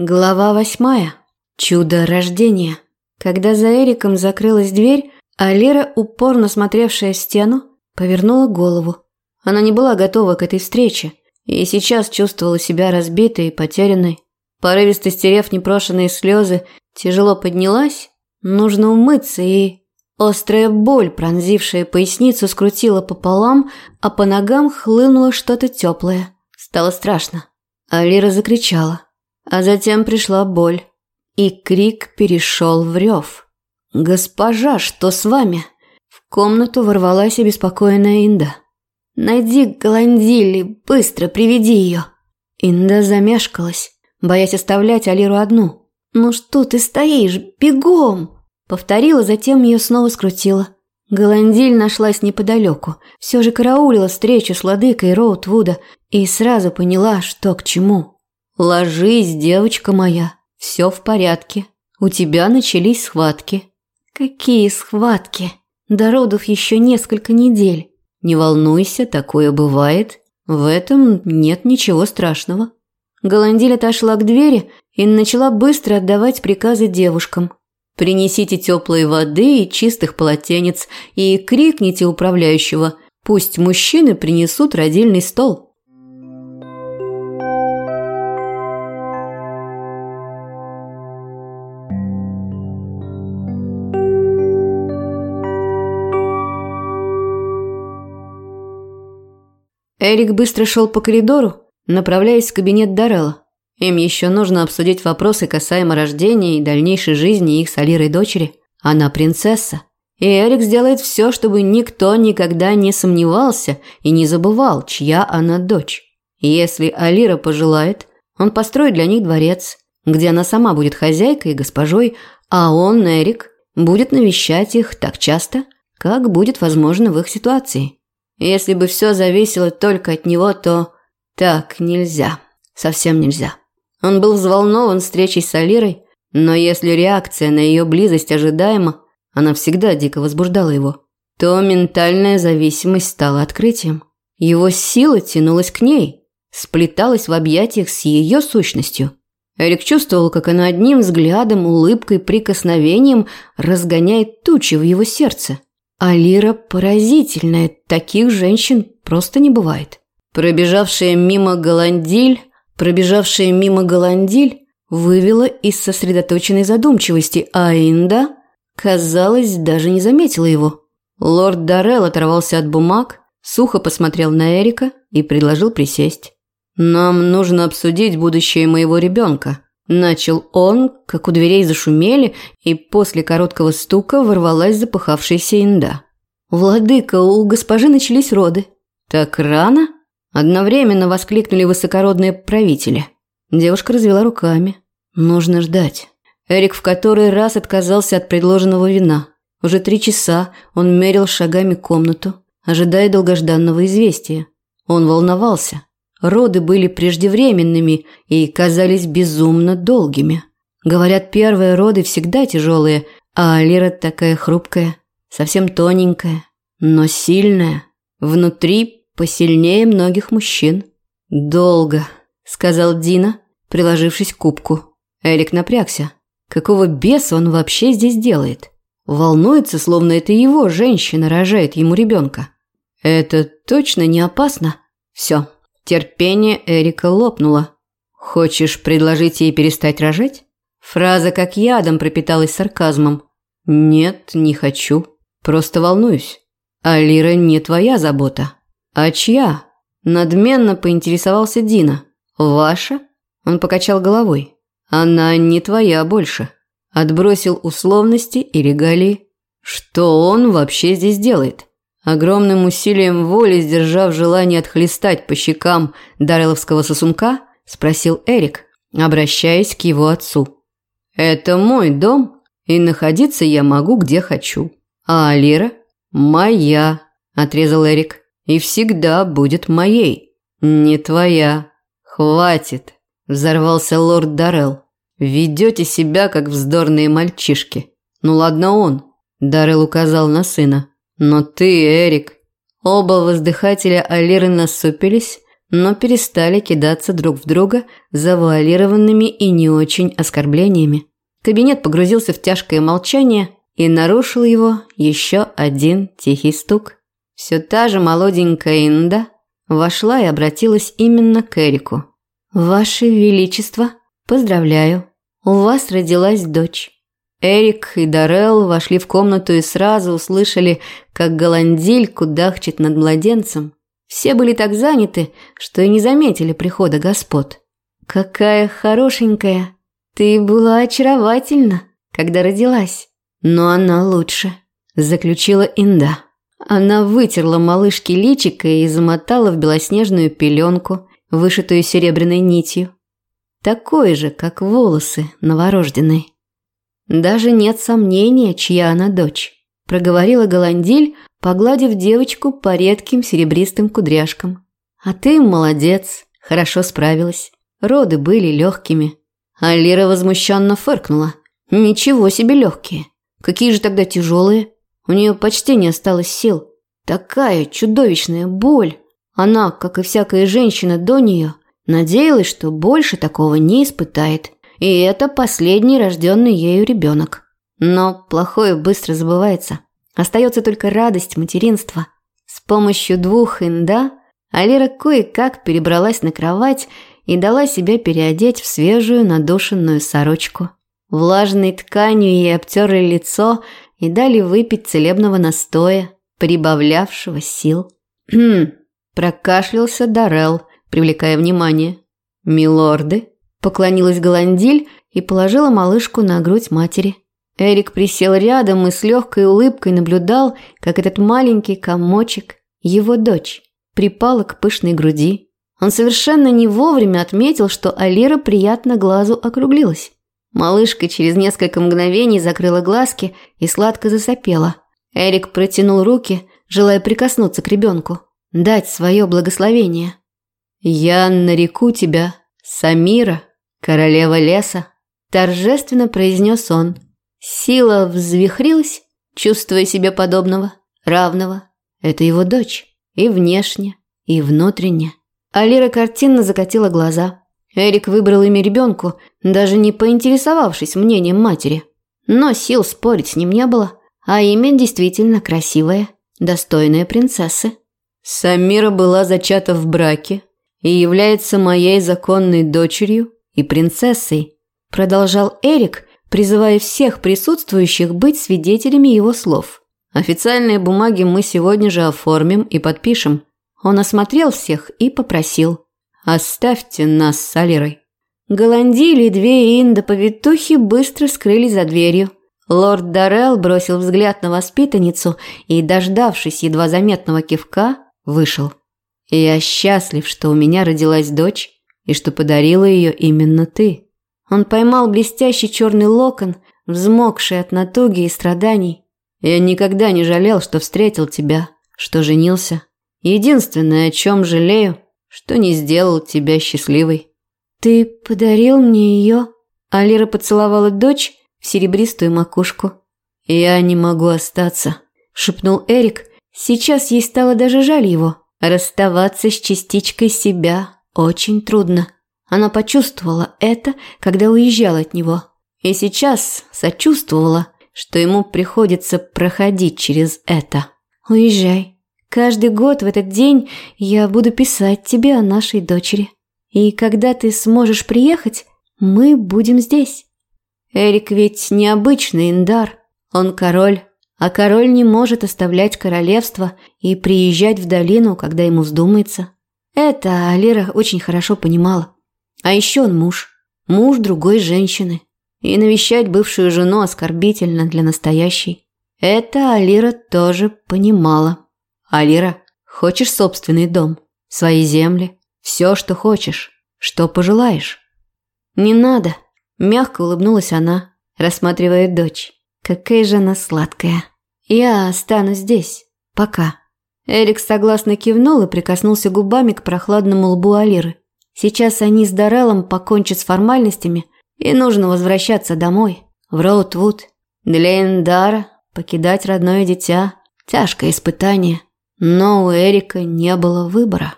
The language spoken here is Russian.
Глава восьмая. Чудо рождения. Когда за Эриком закрылась дверь, Алира, упорно смотревшая в стену, повернула голову. Она не была готова к этой встрече и сейчас чувствовала себя разбитой и потерянной. Порывисто стерев непрошенные слезы, тяжело поднялась. Нужно умыться и... Острая боль, пронзившая поясницу, скрутила пополам, а по ногам хлынуло что-то теплое. Стало страшно. Алира закричала. А затем пришла боль, и крик перешел в рев. «Госпожа, что с вами?» В комнату ворвалась обеспокоенная Инда. «Найди Голандили, быстро приведи ее!» Инда замешкалась, боясь оставлять Алиру одну. «Ну что ты стоишь? Бегом!» Повторила, затем ее снова скрутила. Голандиль нашлась неподалеку, все же караулила встречу с ладыкой Роутвуда и сразу поняла, что к чему. «Ложись, девочка моя, все в порядке. У тебя начались схватки». «Какие схватки? До родов еще несколько недель». «Не волнуйся, такое бывает. В этом нет ничего страшного». Голандиль отошла к двери и начала быстро отдавать приказы девушкам. «Принесите теплой воды и чистых полотенец и крикните управляющего, пусть мужчины принесут родильный стол». Эрик быстро шел по коридору, направляясь в кабинет Даррелла. Им еще нужно обсудить вопросы касаемо рождения и дальнейшей жизни их с Алирой дочери. Она принцесса. И Эрик сделает все, чтобы никто никогда не сомневался и не забывал, чья она дочь. Если Алира пожелает, он построит для них дворец, где она сама будет хозяйкой и госпожой, а он, Эрик, будет навещать их так часто, как будет возможно в их ситуации. Если бы все зависело только от него, то так нельзя. Совсем нельзя. Он был взволнован встречей с Алирой, но если реакция на ее близость ожидаема, она всегда дико возбуждала его, то ментальная зависимость стала открытием. Его сила тянулась к ней, сплеталась в объятиях с ее сущностью. Эрик чувствовал, как она одним взглядом, улыбкой, прикосновением разгоняет тучи в его сердце – Алира поразительная, таких женщин просто не бывает. Пробежавшая мимо Голандиль, пробежавшая мимо Голандиль вывела из сосредоточенной задумчивости, а Инда, казалось, даже не заметила его. Лорд Даррелл оторвался от бумаг, сухо посмотрел на Эрика и предложил присесть. «Нам нужно обсудить будущее моего ребенка», Начал он, как у дверей зашумели, и после короткого стука ворвалась запыхавшаяся инда. «Владыка, у госпожи начались роды». «Так рано?» Одновременно воскликнули высокородные правители. Девушка развела руками. «Нужно ждать». Эрик в который раз отказался от предложенного вина. Уже три часа он мерил шагами комнату, ожидая долгожданного известия. Он волновался. Роды были преждевременными и казались безумно долгими. Говорят, первые роды всегда тяжелые, а Алира такая хрупкая, совсем тоненькая, но сильная, внутри посильнее многих мужчин. «Долго», – сказал Дина, приложившись к кубку. Эрик напрягся. Какого беса он вообще здесь делает? Волнуется, словно это его женщина рожает ему ребенка. Это точно не опасно? Все, Терпение Эрика лопнуло. «Хочешь предложить ей перестать рожать?» Фраза как ядом пропиталась сарказмом. «Нет, не хочу. Просто волнуюсь. А Лира не твоя забота. А чья?» Надменно поинтересовался Дина. «Ваша?» Он покачал головой. «Она не твоя больше». Отбросил условности и регалии. «Что он вообще здесь делает?» Огромным усилием воли, сдержав желание отхлестать по щекам дареловского сосунка, спросил Эрик, обращаясь к его отцу. «Это мой дом, и находиться я могу где хочу. А Алира – моя», – отрезал Эрик, – «и всегда будет моей, не твоя. Хватит», – взорвался лорд Дарел. «Ведете себя, как вздорные мальчишки. Ну ладно он», – Дарел указал на сына. Но ты, Эрик. Оба воздыхателя Алиры насупились, но перестали кидаться друг в друга завуалированными и не очень оскорблениями. Кабинет погрузился в тяжкое молчание и нарушил его еще один тихий стук. Все та же молоденькая Инда вошла и обратилась именно к Эрику. «Ваше Величество, поздравляю, у вас родилась дочь». Эрик и Дарел вошли в комнату и сразу услышали, как Голандиль кудахчет над младенцем. Все были так заняты, что и не заметили прихода господ. «Какая хорошенькая! Ты была очаровательна, когда родилась, но она лучше», – заключила Инда. Она вытерла малышке личико и замотала в белоснежную пеленку, вышитую серебряной нитью. Такой же, как волосы новорожденной. Даже нет сомнения, чья она дочь, проговорила Голандиль, погладив девочку по редким серебристым кудряшкам. А ты молодец, хорошо справилась. Роды были легкими. А Лира возмущенно фыркнула. Ничего себе легкие. Какие же тогда тяжелые? У нее почти не осталось сил. Такая чудовищная боль. Она, как и всякая женщина до нее, надеялась, что больше такого не испытает. И это последний рожденный ею ребенок. Но плохое быстро забывается. Остается только радость материнства. С помощью двух инда Алира кое-как перебралась на кровать и дала себя переодеть в свежую надушенную сорочку. Влажной тканью ей обтерли лицо и дали выпить целебного настоя, прибавлявшего сил. «Хм!» – прокашлялся Дарел, привлекая внимание. «Милорды!» Поклонилась Голандиль и положила малышку на грудь матери. Эрик присел рядом и с легкой улыбкой наблюдал, как этот маленький комочек, его дочь, припала к пышной груди. Он совершенно не вовремя отметил, что Алира приятно глазу округлилась. Малышка через несколько мгновений закрыла глазки и сладко засопела. Эрик протянул руки, желая прикоснуться к ребенку, дать свое благословение. «Я нареку тебя, Самира», «Королева леса», – торжественно произнес он. Сила взвихрилась, чувствуя себе подобного, равного. Это его дочь. И внешне, и внутренне. Алира картинно закатила глаза. Эрик выбрал имя ребенку, даже не поинтересовавшись мнением матери. Но сил спорить с ним не было, а имя действительно красивое, достойное принцессы. Самира была зачата в браке и является моей законной дочерью и принцессой, продолжал Эрик, призывая всех присутствующих быть свидетелями его слов. Официальные бумаги мы сегодня же оформим и подпишем. Он осмотрел всех и попросил: "Оставьте нас с Алирой". Голландили две инда-повитухи быстро скрылись за дверью. Лорд Даррелл бросил взгляд на воспитанницу и, дождавшись едва заметного кивка, вышел. «Я счастлив, что у меня родилась дочь, и что подарила ее именно ты. Он поймал блестящий черный локон, взмокший от натуги и страданий. Я никогда не жалел, что встретил тебя, что женился. Единственное, о чем жалею, что не сделал тебя счастливой. Ты подарил мне ее? Алира поцеловала дочь в серебристую макушку. Я не могу остаться, шепнул Эрик. Сейчас ей стало даже жаль его. Расставаться с частичкой себя очень трудно. Она почувствовала это, когда уезжала от него. И сейчас сочувствовала, что ему приходится проходить через это. «Уезжай. Каждый год в этот день я буду писать тебе о нашей дочери. И когда ты сможешь приехать, мы будем здесь». Эрик ведь необычный индар. Он король, а король не может оставлять королевство и приезжать в долину, когда ему вздумается. Это Алира очень хорошо понимала. А еще он муж. Муж другой женщины. И навещать бывшую жену оскорбительно для настоящей. Это Алира тоже понимала. Алира, хочешь собственный дом? Свои земли? Все, что хочешь? Что пожелаешь? Не надо. Мягко улыбнулась она, рассматривая дочь. Какая же она сладкая. Я останусь здесь. Пока. Эрик согласно кивнул и прикоснулся губами к прохладному лбу Алиры. Сейчас они с Дарелом покончат с формальностями, и нужно возвращаться домой, в Роутвуд. Для Эндара покидать родное дитя – тяжкое испытание, но у Эрика не было выбора.